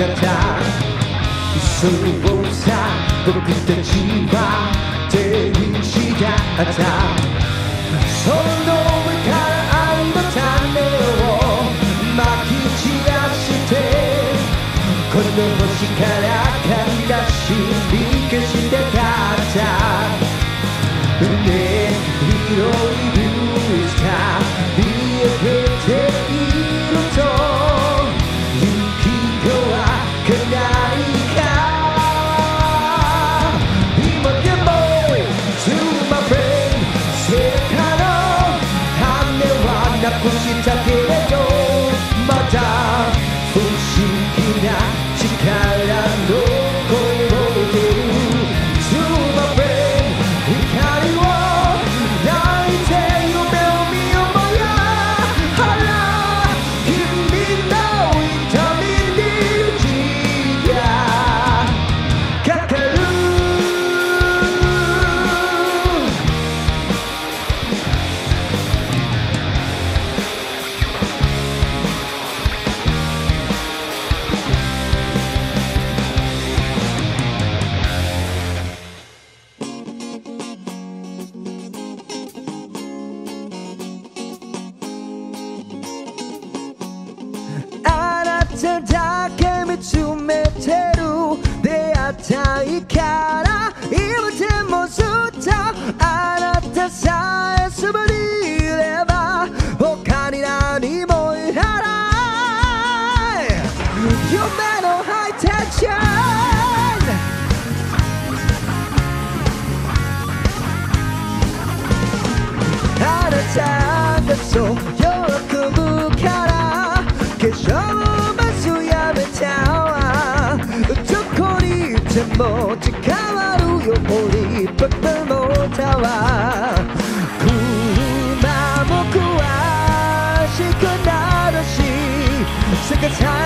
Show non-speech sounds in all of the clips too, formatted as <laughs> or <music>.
彼方そうさ僕たちは天使だった。その上から愛の種をまき散らしてこの星から借り出し見消してたった。ねったいから今でもずっとあなたさえそばにいれば他に何もいらない夢のハイテンションあなたがそう持ち変わるように僕のタワー。車も詳しくなるし世界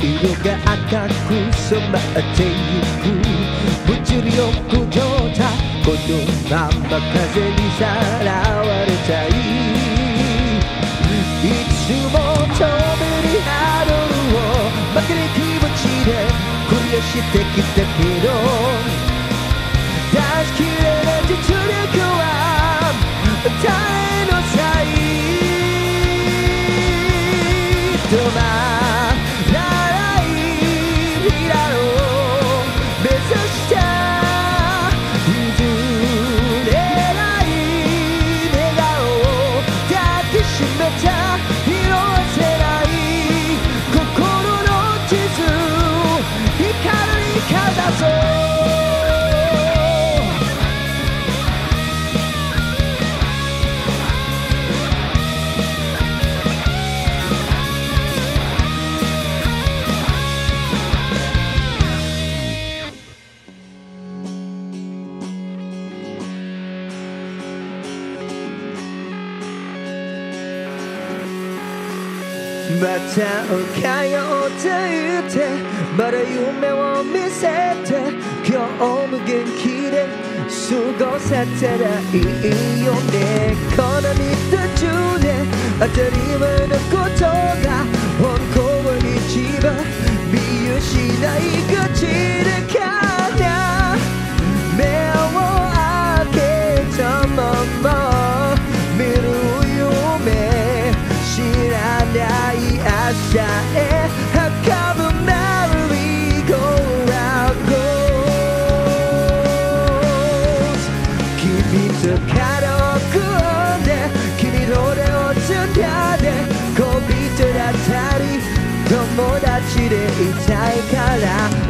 色が赤く染まってゆく物理力状態このまま風にさらわれたいい。つも遠目にハードルを負ける気持ちでクリアしてきたけど出し切れない実力は歌を変えようと言ってまだ夢を見せて今日も元気で過ごせたらいいよねこの道中で当たり前のことが本当に一番見失いがちで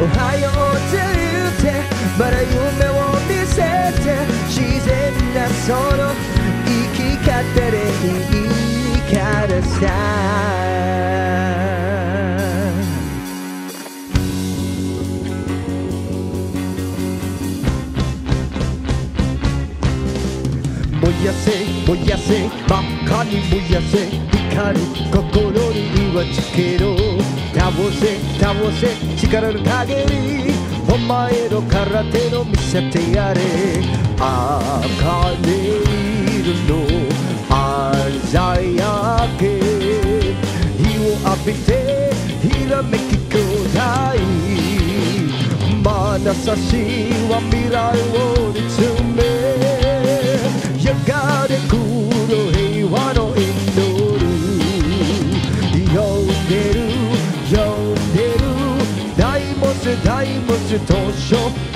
おはようと言ってまだ夢を見せて自然なその生き方でいいからさ。燃やせ燃やせ真っ赤に燃やせ光る心に火はつけろ。倒せ倒せ力の限りお前の空手の見せてやれ。赤ね色の。鮮やけ。火を浴びてひらめき兄弟眼差しは未来を見つめ大モス図書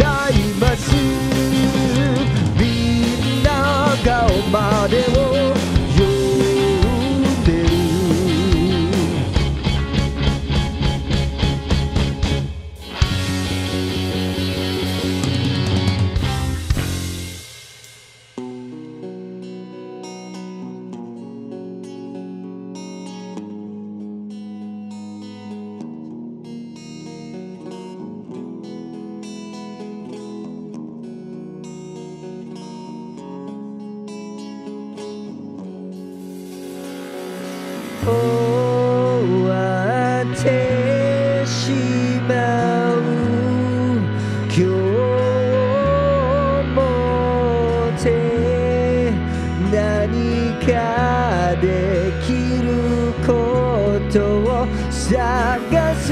終わってしまう今日もって何かできることを探す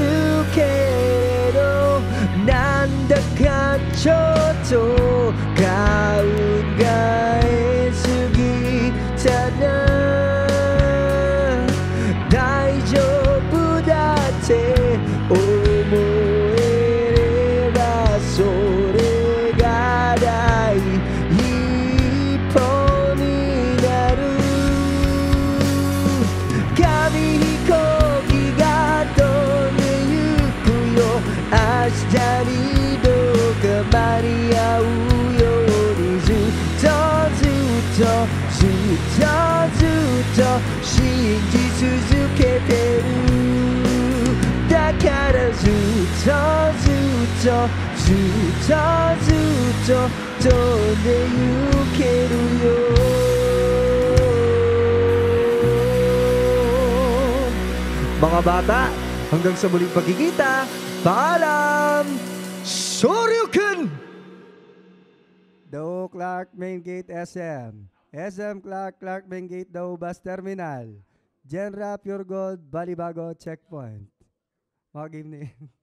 けれどなんだかちょっと考えとずっとずっとずっと飛んでゆけるよ Mga bata, hanggang sa muling pagkikita, paalam! Shoryuken! Do Clark Main Gate SM. SM Clark Clark Main Gate Do Bus Terminal. Genra Pure Gold Balibago Checkpoint. Mga game name. <laughs>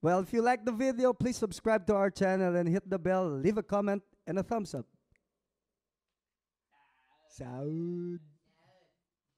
Well, if you like the video, please subscribe to our channel and hit the bell. Leave a comment and a thumbs up. Sound.